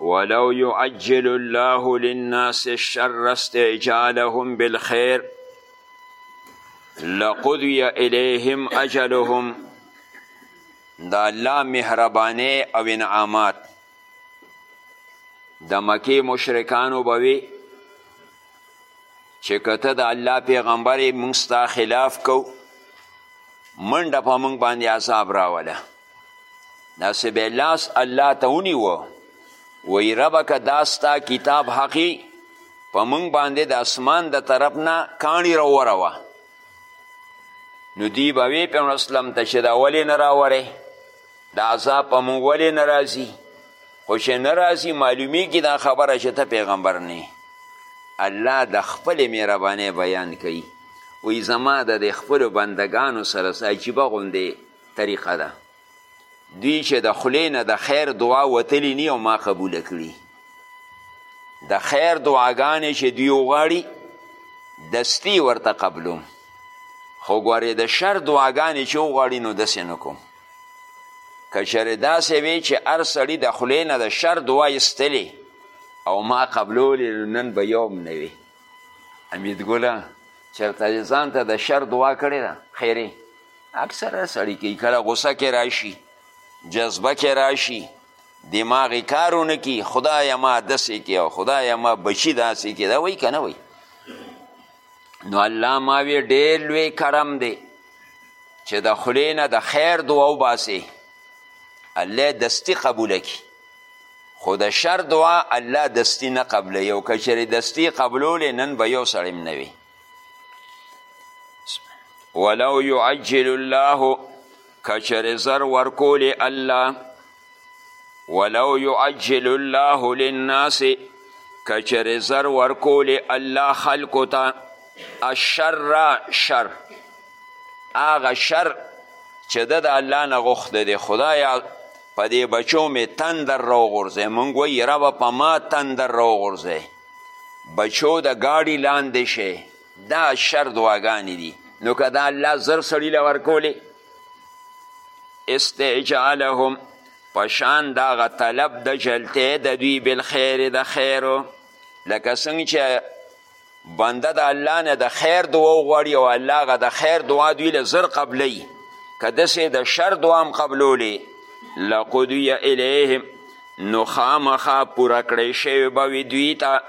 ولو يعجل الله للناس الشر استعجالهم بالخير لقضي اليهم اجلهم دا الله مهربانه او انعامات د مکی مشرکانو بوي چې کته د الله پیغمبر مونږ ستا خلاف کو منډه په مونږ باندې عذاب راوله داسې به لاس الله ته ونیوه وی ربه که دا ستا کتاب حقی په موږ باندې د اسمان د طرف نه کاڼي راوره وه نو دی به وی پیغمبر اسلم ته چې دا ولې نه راوره د عذاب په موږ ولې نه راځي خو چې نه راځي معلومیږي دا خبره چې ته پیغمبر نه الله د خپل مهربانۍ بیان کوي وی زما د خپلو بندگانو سره څه عجیبه غوندې طریقه ده دوی چې د خولې نه د خیر دعا وتلی نی او ما قبوله کړي د خیر دعاګانې چې دوی وغواړي دستی ورته قبلوم خو ګورې د شر دعاګانې چې وغواړي نو داسې نه کوم که چېرې داسې وي چې هر سړي د خولې نه د شر دعا ایستلې او ما قبلولې نن به یوم نه وي حمید ګله چېرته یې ځان ته د شر دعا کړې ده خیرې اکثره سړي کوي کله غوسه کې راشي جذبه کې راشي دماغ یې کار ونه کړي خدایه ما داسې کې او خدایه ما بچي داسې کې دا وایي که نه وایي نو الله ما وی ډېر لوی کرم دی چې د خولې نه د خیر دعا وباسې الله دستي قبوله کړي خو د شر دعا الله دستی نه قبلوي او که چېرې دستی قبلولې نن به یو سړی هم نه وي ولو یعجل الله که چېرې زر ورکولې الله ولو یعجل الله للناس که چېرې زر ورکولې الله خلکو ته الشر شر هغه شر چې ده د الله نه غوښتی دی خدایه په دې بچو مې تندر راوغورځی مونږ وایي ربه په ما تندر راوغورځی بچو د ګاډي لاندې شی دا شر دعاګانې دي نو که دا الله زر سړي له ورکولې استعجالهم پشان داغه طلب د جلته د دوی بالخیر د خیرو لکه څنګه چې بنده د الله نه د خیر دعا وغواړي او الله هغه د خیر دعا دوی له زر قبلوي که داسې د شر دعا هم قبلولې لقضی الیهم نو خامخا پوره کړی شوی به وي دوی ته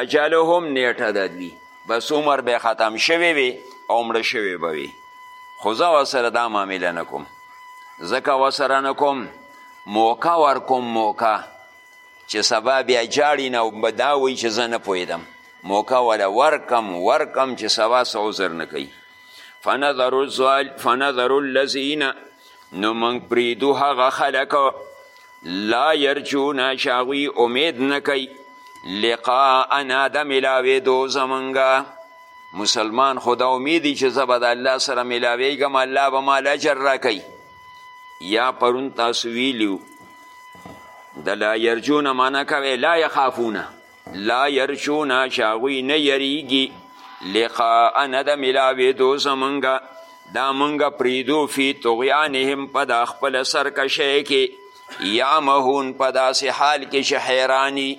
اجلهم نیټه د دوی بس عمر به ختم شوی وي او مړه شوی به وي خو زه ورسره دا معامله نه کوم ځکه ورسره نه کوم موقع ورکوم موقع چې سبا بیا جاړي نه او به دا وایي چې زه نه پوهېدم موقع وله ورکم ورکم چې سبا څه عذر نه کوي فنظر الذین نو موږ پرېږدو هغه خلک لا یرجونه چې هغوی امید نه کوي لقاءنا د ملاوېدو زمونږ مسلمان خو دا امیدي چې زه به د الله سره ملاوېږم الله به ما اجر راکوي یا پرون تاسو ویلي د لا یرجونه معنا کوي لا یخافونه لا یرجونه چې هغوی نه یریږي لقاءنا د ملاوېدو زمونږ دا مونږ پریدو فی طغیانهم په دا خپل سرکشۍ کې یا مهون په داسې حال کې چې حیرانی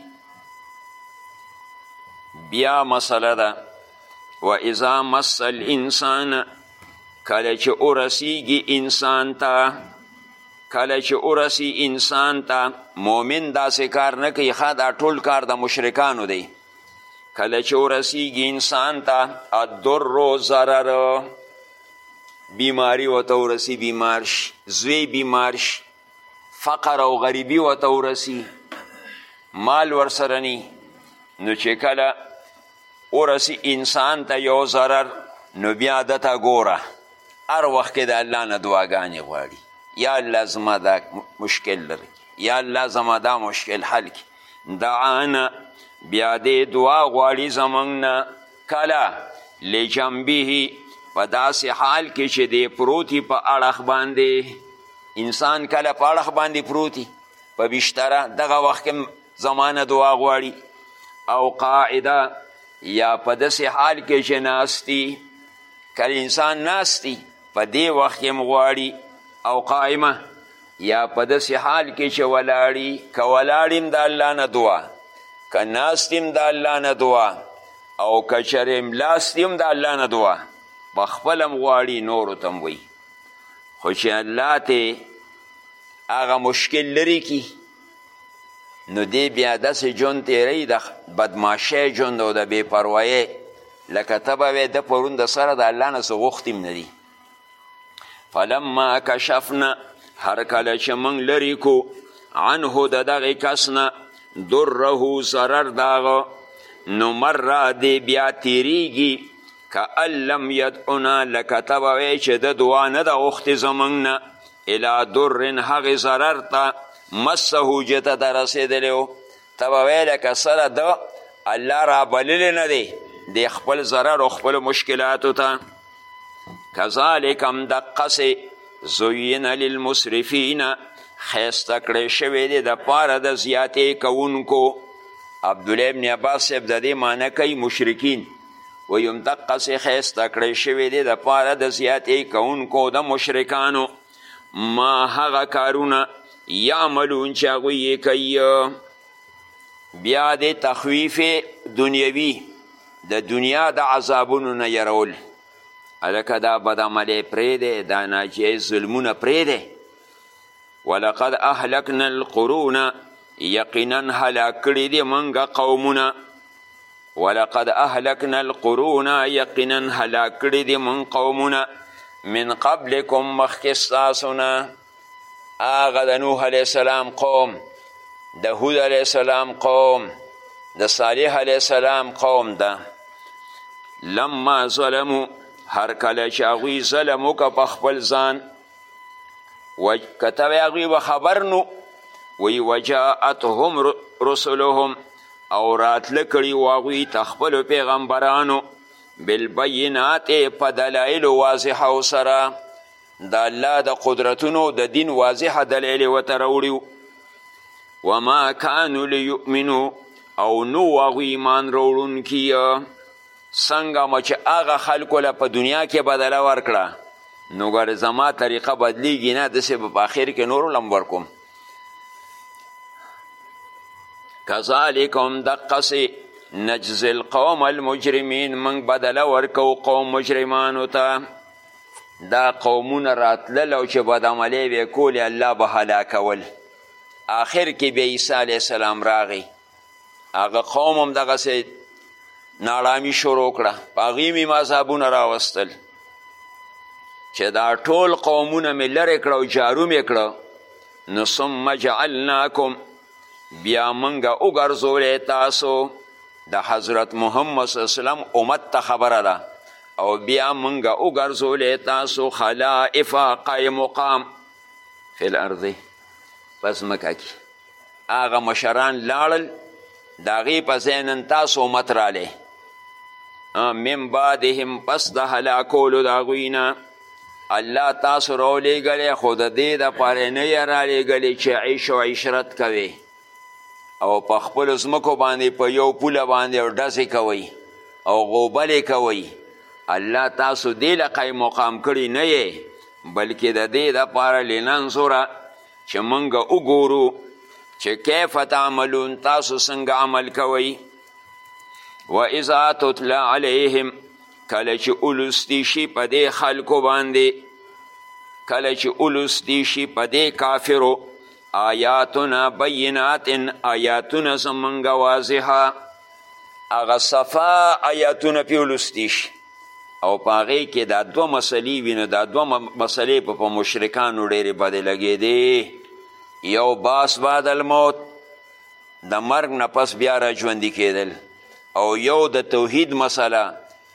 بیا مسله ده و اذا مس الانسان کله چې ورسیږي انسان ته کله چې ورسی انسان ته مؤمن داسې کار نه کوي ښه دا ټول کار د مشرکانو دی کله چې ورسیږي انسان ته الدر ضرر بیماری ورته ورسي بیمار شي زوی بیمار شي فقر او غریبي ورته ورسي مال ورسره نی نو چې کله ورسی انسان ته یو ضرر نو بیا دته ګوره هر وخت کې د الله نه دعاګانې غواړي یا الله زما دا مشکل لري یا الله زما دا مشکل حل کړي دعانا بیا دې دعا غواړي زموږ نه کله لجنبه په داسې حال کې چې دی پروتي په اړخ باندې انسان کله په اړخ باندې پروتي په بشتره دغه وخت زمانه دعا غواړي او قاعده یا په داسې حال کې چې ناستی کله انسان ناستی په دې وخت کې غواړي او قائمه یا په داسې حال کې چې ولاړي که ولاړ هم د الله نه دعا که ناست هم د الله نه دعا او که چېرې ملاست هم د الله نه دعا په خپل هم غواړي نورو ته هم وایي خو چې الله ته هغه مشکل لرې کړي نو دی بیا داسې ژوند تیری د بدمعاشۍ ژوند او د بې پروایۍ لکه ته به وایې ده پرون د سره د الله نه څه غوښتي هم نه دي فلما کشفنا هر کله چې موږ لرې کو عنه د دغې کس نه دره ضرر د هغه نو مره دی بیا تیریږي که لم یدعنا لکه ته به وایې چې د دعا نه ده غوښتې زموږ نه الی درن هغې ضرر ته مسه چې ته ته رسېدلی و ته به وایې لکه سره ده الله رابللی نه دی د خپل ضرر او خپلو مشکلاتو ته کذالک هم دقسې زوین للمسرفین ښایسته کړی شوی دی د پاره د زیاتې کوونکو عبدالله ابن عباس صاحب د دې معنی کوي مشرکین ویم دقسې ښایسته کړی شوی دی دپاره د زیاتې کوونکو د مشرکانو ما هغه کارونه یعملون چې هغوی یې کوي بیا د تخویف دنیوي د دنیا د عذابونو نه یرول هلکه دا بدعملی پرېږدی دا ناجایز ظلمونه پرېږدی ولقد اهلکنا القرون یقینا هلاک کړي دي موږ قومونه ولقد اهلکنا القرون یقینا هلاک کړي دي موږ قومونه من قبلکم مخکې ستاسو نه هغه د نوح علیه السلام قوم د هود علیه السلام قوم د صالح علیه السلام قوم ده لما ظلمو هر کله چې هغوی ظلم وکړه په خپل ځان که ته وایې هغوی به خبر نو وی وجاءتهم رسلهم او راتله کړي و هغوی ته خپلو پیغمبرانو بالبینات په دلایلو واضحو سره د الله د قدرتونو د دین واضح دلیل ورته راوړي وما کانو لیؤمنو او نو هغوی ایمان راوړونکي څنګه مو چې هغه خلکو له په دنیا کې بدله ورکړه نو ګره زما طریقه بدلیږي نه داسې به په اخر کې نورو لم ورکوم کذالک هم دقسې نجزي القوم المجرمین موږ بدله ورکو قوم مجرمانو ته دا قومونه راتلل او چې بدعملۍ به یې کولې الله به هلاکول آخر کې بیا عیسی علیه السلام راغی هغه قوم هم دغسې ناړامي شروع کړه په هغې مې مذهبونه راوستل چې دا ټول قومونه مې لرې کړه او جارو مې کړه نو ثم جعلناکم بیا موږ وګرځولی تاسو د حضرت محمد صلی وسلم امت ته خبره ده او بیا موږ وګرځولی تاسو خلائف قایم مقام فی الارض په ځمکه کې هغه مشران لاړل د هغې په ځای نن تاسو امت رالی من بعدهم پس د هلاکولو د هغوی نه الله تاسو راولیږلی خو د دې دپاره نه یې رالیږلی چې عیش او عشرت کوي او په خپلو ځمکو باندې په یو پوله باندې او ډزې کوئ او غوبلې کوئ الله تاسو دې له قایم مقام کړي نه یې بلکې د دې دپاره لننظره چې مونږ وګورو چې کیف تعملون تاسو څنګه عمل کوئ و اذا تتلا علیهم کله چې اولستی شي په دې خلکو باندې کله چې اولستی شي په دې کافرو آیاتنا بینات آیاتونه زمونږ واضحه هغه صفا آیاتونه پې اولستی شي او په هغې کې دا دوه مسلې وي نو دا دوه مسلې په په مشرکانو ډېرې بدې لګېدې یو باس بعد الموت د مرګ نه پس بیا را ژوندي کېدل او یو د توحید مسله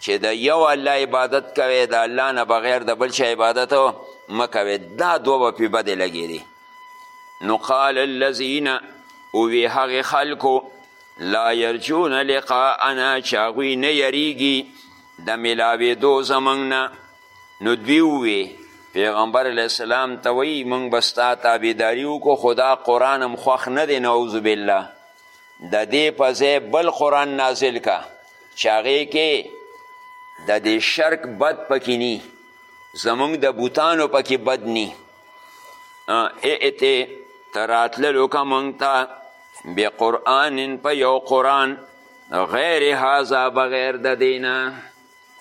چې د یو الله عبادت کوي د الله نه بغیر د بل چا عبادت مه کوي دا دوه به پې بدې لګېدې نو قال الذین اوی هغې خلکو لا یرجون لقاءنا چې هغوی نه یریږي د ملاوېدو زمونږ نه نو دوی ووې پیغمبر علیه السلام ته وایي موږ به ستا تابعداري وکړو خو دا قرآن هم خوښ نه دی نعوذ بالله د دې په ځای بل قرآن نازل کا چې هغې کې د دې شرک بد پکې نی زمونږ د بوتانو پکې بد نی ائته تراتللو که مونږ ته بقرآن په یو قرآن غیر هذا بغیر د دینا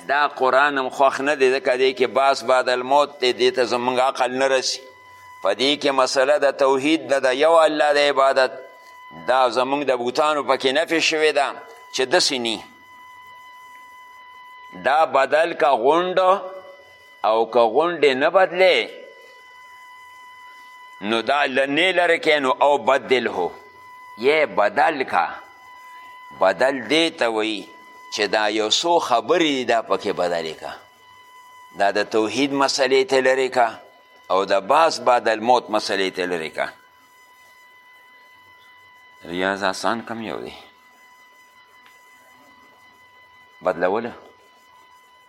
دا قرآن هم خوښ نه دی ځکه دی کې باس بعد الموت دی دې ته زمونږ عقل نه رسي په دې کې مسله د توحید نه د یو الله د عبادت دا زمونږ د بوتانو پکې نفې شوې ده چې داسې نی دا بدل که غونډ او که غونډې نه بدلې نو دا لنې لرې کې نو او بدل هو یې بدل کا بدل دې ته وایي چې دا یو څو خبرې دي دا پکې بدلې کا دا د توحید مسلې ته لرې کا او د باس بعد الموت مسلې ته لرې کا ریاض آسان کم یو دی بدلوله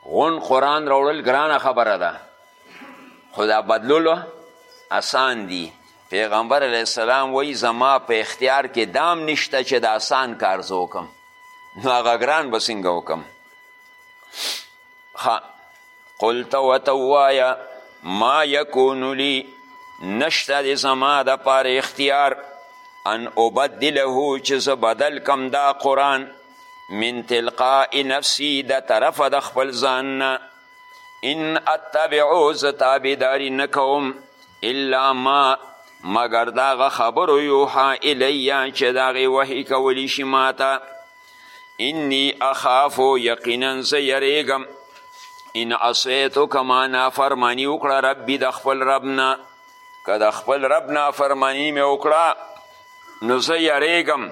غون قرآن راوړل ګرانه خبره ده خو دا بدلولو اسان دي پیغمبر علیه السلام وایي زما په اختیار کې دام نشته چې د دا اسان کار زه وکم نو هغه ګران به څنګه وکم ښه قلت ورته ووایه ما یکون لي نشته د زما دپاره اختیار ان ابدله چې زه بدل کم دا قرآن من تلقاء نفسی د طرف د خپل ځان نه ان اتبعو زه تابعداري نه کوم الا ما مګر د هغه خبرو یوحا الیا چې د هغې وحي کولی شي ماته انی اخافو یقینا زه یریږم ان عصیتو که ما نافرماني وکړه ربي د خپل رب نه که د خپل رب نافرماني مې وکړه نو زه یریږم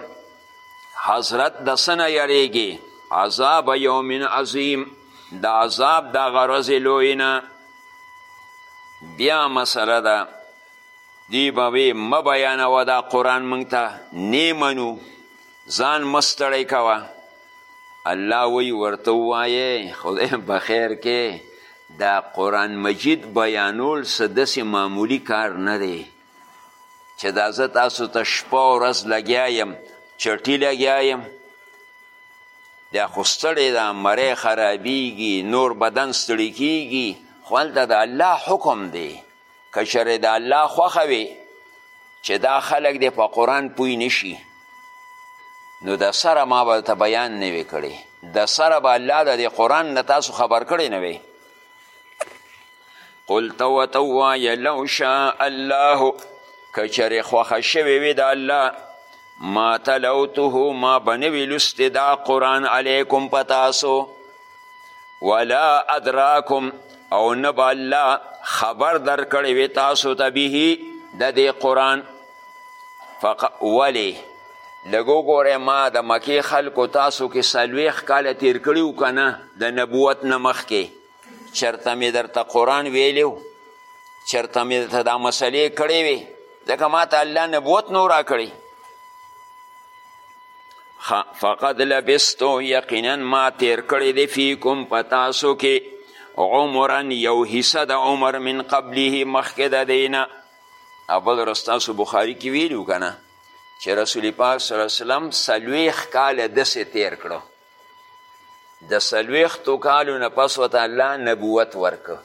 حضرت د څه نه یریږي عذاب یوم عظیم د عذاب د هغه ورځې لویې نه بیا مسله ده دی به وی مه بیانوه دا قرآن موږ ته نی منو ځان مه ستړی کوه الله وی ورته ووایه خدای په خیر کې دا قرآن مجید بیانول څه داسې معمولي کار نه دی چې دا زه تاسو ته شپه او ورځ لګیا یم چټي لګیا یم دا خو ستړی ده مری خرابیږي نور بدن ستړي کیږي خو هلته د الله حکم دی که چېرې د الله خوښه وي چې دا خلک دې په قرآن پوی نشي نو د سره ما به ته بیان نه وی کړی د سره به الله د دې قرآن نه تاسو خبر کړی نه وی قل ته ورته ووایه لو شاء الله که چېرې خوښه شوې وي د الله ما تلوته ما به نه وي لوستې دا قرآن علیکم په تاسو ولا ادراکم او نه به الله خبر در کړی وي تاسو ته به د دې قرآن فق... ولې لږ وګورئ ما د مکې خلکو تاسو کې څلوېښت کاله تېر کړي که نه د نبوت نه مخکې چرته مې درته قرآن ویلی و چرته مې درته دا مسلې کړې وې ځکه ما ته الله نبوت نو راکړی فقد لبستو یقینا ما تیر کړی دی فیکم په تاسو کې عمرا یو حصه د عمر من قبله مخکې د دی نه اول رستاسو بخاري کې ویلي که نه چې رسول پاک صلی الله علیه وسلم څلوېښت کاله داسې تیر کړو د څلوېښتو کالو نه پس ورته الله نبوت ورکه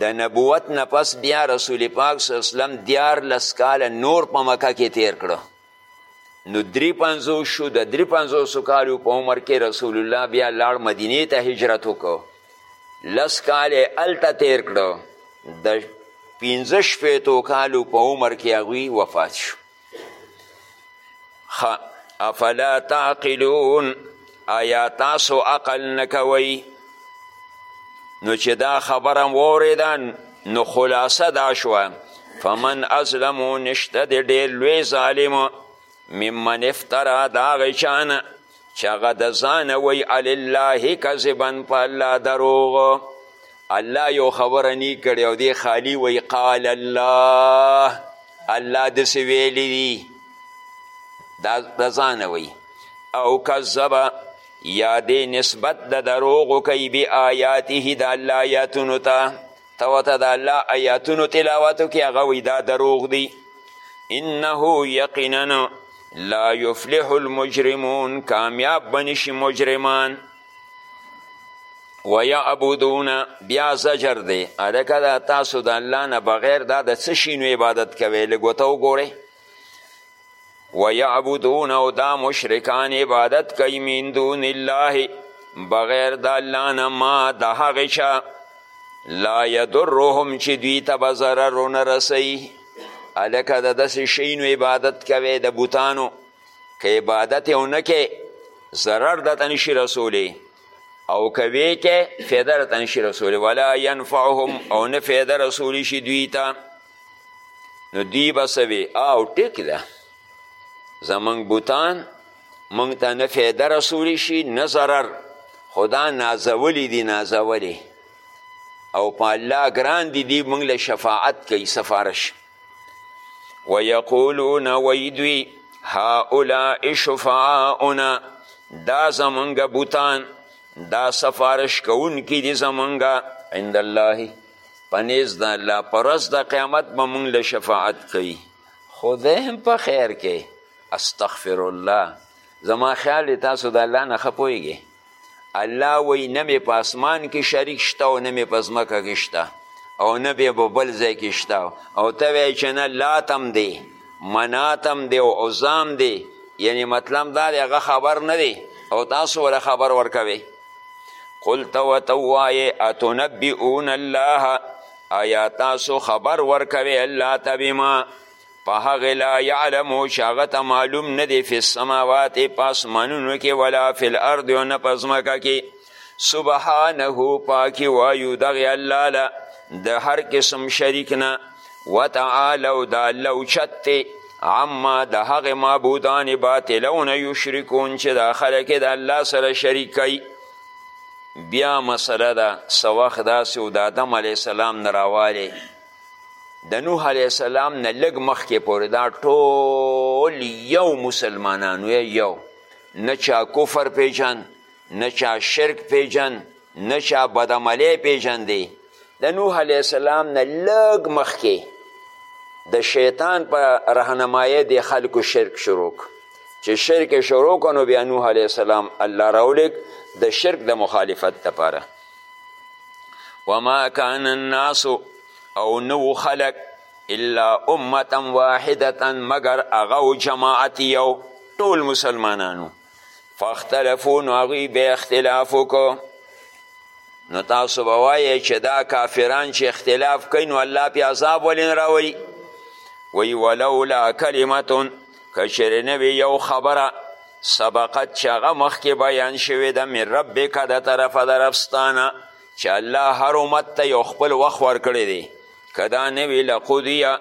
د نبوت نه پس بیا رسول پاک صلی وسلم دیارلس کاله نور په مکه کې تیر کړه نو دری پنځوس شو د دری پنځوسو کالو په عمر کې رسول الله بیا لاړ مدینې ته هجرت وکړو لس کاله هلته تیر کړو د پنځه شپېتو کالو په عمر کې هغوی وفات شو افلا تعقلون آیا تاسو عقل نه کوئ نو چې دا خبره واورېده نو خلاصه دا شوه فمن ازلم نشته د ډېر لوی ظالم ممن افترا د هغه چا نه چې هغه د ځانه وایي الله کذبا په الله دروغ الله یو خبره نی کړې او دې خالی وایي قال الله الله داسې ویلی دي دا د ځانه وایي او کذبه یا دې نسبت د دروغو کوي بې آیاته د الله آیاتونو ته ته ورته د الله ایاتونو تلاوت وکړي هغه وایي دا دروغ دي انه یقینا لا یفلح المجرمون کامیاب به نشي مجرمان ویعبدون بیا زجر دی هلکه دا تاسو د الله نه بغیر دا د څه شینو عبادت کوئ لږ ورته وګورئ ویعبدون او دا مشرکان عبادت کوي من دون الله بغیر د الله نه ما د هغې چا لا یدرهم چې دوی ته به ضرر ونه رسوي هلکه د داسې شیونو عبادت کوی د بوتانو که عبادت یې ونه کې ضرر درته نشي رسولی او که ویې کې فایده درته نشي رسولی ولا ینفعهم او نه فایده رسولی شي دوی ته نو دی به څه وي او ټیک ده زمونږ بوتان مونږ ته نه فایده رسولی شي نه ضرر خو دا نازولی دي نازولی او په الله ګران دي دي مونږ له شفاعت کوي سفارش ویقولون وی دوی هؤلاء شفعاؤنا دا زمونږ بوتان دا سفارش کوونکي دي زمونږ عند الله په نیز د الله پر ورځ د قیامت به مونږ له شفاعت کوي خو دی هم په خیر کې استغفر الله زما خیال دی تاسو د الله نه ښه پوهېږئ الله وایي نه مې په اسمان کې شریک شته او نه مې په ځمکه کې شته او نه بیا به بل ځای کې شته او ته وایې چې نه لات هم دی منات هم دی او عزام دی یعنی مطلب دا دی هغه خبر نه دی او تاسو وله خبر ورکوئ قل ته ورته ووایې اتنبئون الله آیا تاسو خبر ورکوي الله ته بما په هغې لا یعلمو چې هغه ته معلوم نه دی فی السماوات په اسمانونو کې ولا فی الارض او نه په ځمکه کې سبحانه پاکي وایو دغې الله له د هر قسم شریک نه وتعالو دا الله اوچت دی عما د هغې معبودان باطلونه یشرکون چې دا خلک د الله سره شریک کوي بیا مسله ده څه وخت داسې و د آدم علیه السلام نه راوالی د نوح علیه السلام نه لږ مخکې پورې دا ټول یو مسلمانان یو نه چا کفر پیژن نه چا شرک پیژن نه چا بدعملی پیژندې د نوح علیه السلام نه لږ مخکې د شیطان په رهنمایۍ د خلکو شرک شروع چې شرک شروع کنو بیا نوح علیه السلام الله راولیک د شرک د مخالفت دپاره وما کان الناس او نو خلق الا امتا واحدتا مگر اغو جماعت یو ټول مسلمانانو فاختلفو نو هغوی بیا اختلاف وکړو نو تاسو به وایئ چې دا کافران چې اختلاف کوي نو الله پې عذاب ولې نه راولي وی ولولا کلمتون که چېرې نه وي یو خبره سبقت چې هغه مخکې بیان شوې ده من ربک د طرفه د ربستانه چې الله هر امت ته یو خپل وخت ورکړی دی که دا نه وي لقضیه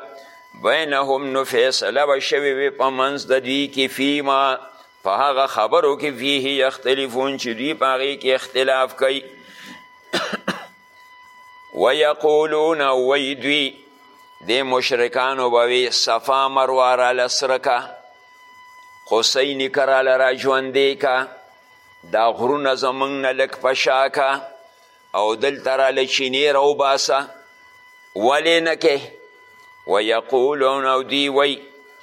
بینهم نو فیصله به شوې وي په منځ د دوی کې فیما په هغه خبرو کې فیه یختلفون چې دوی په هغې کې اختلاف کوي ویقولون وی دوی د مشرکانو به وي صفا مروه راله سره که قصی نیکه راله را ژوندې که دا غرونه زمونږ نه لږ په شا که او دلته راله چینې راوباسه ولې نه کې ویقولون او دی وی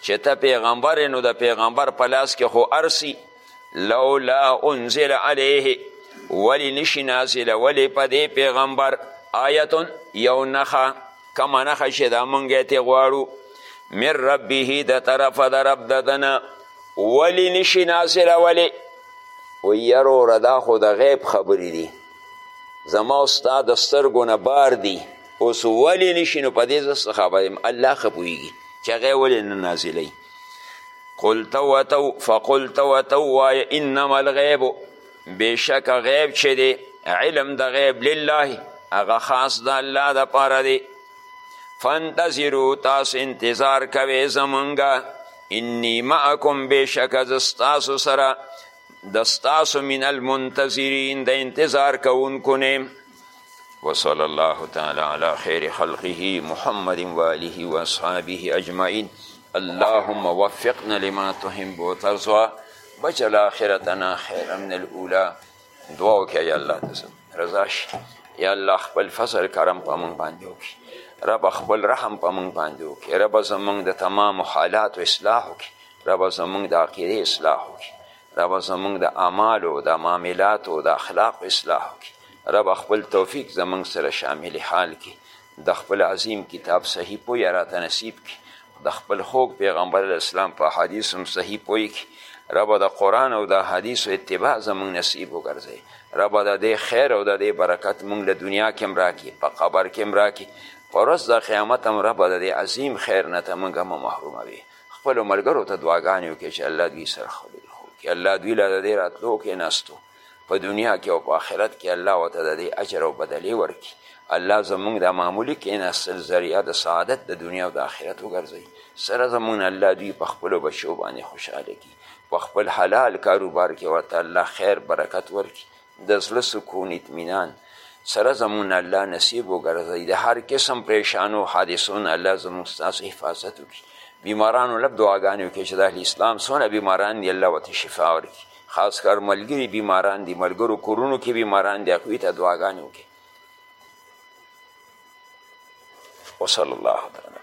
چې ته پیغمبر نو د پیغمبر په لاس کې خو ارسی لولا انزل علیه ولی نشي نازله ولی په دې پیغمبر آیتون یو نخه کمه نخه چې دا مونږ یې تې غواړو من ربه د طرفه د رب د دنه ولی نشي نازله ولی و یروره دا خو د غیب خبرې دي زما او ستا د سترګو نه بار دي اوس ولې نشي نو په دې زه څه خبر یم الله ښه پوهېږي چې هغه ولې نه نازلوي قلت وتو فقلت وتو وایه انما الغیب بېشکه غیب چې دی علم د غیب لله هغه خاص د الله دپاره دی فانتظرو تاسو انتظار کوئ زمونږ انی معکم بېشکه زه ستاسو سره د ستاسو من المنتظرین د انتظار کوونکو نه وصلی الله تعالی علی خیر خلقه محمد و آله و اصحابه اجمعین اللهم وفقنا لما تحب و ترضا وجل آخرتنا خیر من الاولا دعا وکړه یا الله تاسو رضا شي یا الله خپل فضل کرم په مونږ باندې وکړي رب خپل رحم په مونږ باندې وکړي رب زمونږ د تمام حالاتو اصلاح وکړي ربه زمونږ د عقیدې اصلاح وکړي ربه زمونږ د اعمالو د معاملاتو د اخلاق اصلاح وکړي رب خپل توفیق زمونږ سره شامل حال کی د خپل عظیم کتاب صحیح پوی را ته نصیب کی د خپل خوږ پیغمبر اسلام په حدیث هم صحیح پوی کی رب د قرآن او د حدیث و اتباع زمونږ نصیب وګرځي رب د دې خیر او د دې برکت مونږ له دنیا کې هم راکړي په قبر کې هم راکړي په ورځ د قیامت هم رب د دې عظیم خیر نه ته مونږ هم محروموي خپلو ملګرو ته دعاګانې وکړي چې الله دوی سره ښه ډېر ښه وکړي الله دوی له د دې راتلو کېناستو په دنیا کې او په آخرت کې الله ورته د دې اجر او بدلې ورکړي الله زمونږ دا معمولي کېناستل ذریعه د سعادت د دنیا او د آخرت وګرځوي سره زمونږ الله دوی په خپلو بچو باندې خوشحاله کړي په خپل حلال کاروبار کې ورته الله خیر برکت ورکړي د زړه سکون اطمینان سره زمون الله نصیب وګرځي د هر قسم پریشانو حادثو نه الله زموږ ستاسو حفاظت وکړي بیمارانو لب دعاګانې وکړي چې د اهل اسلام څونه بیماران دي الله ورته شفا ورکړي خاص کر ملګري بیماران دي ملګرو کورونو کې بیماران دي هغوی ته دعاګانې وکړي وصلی الله تعالی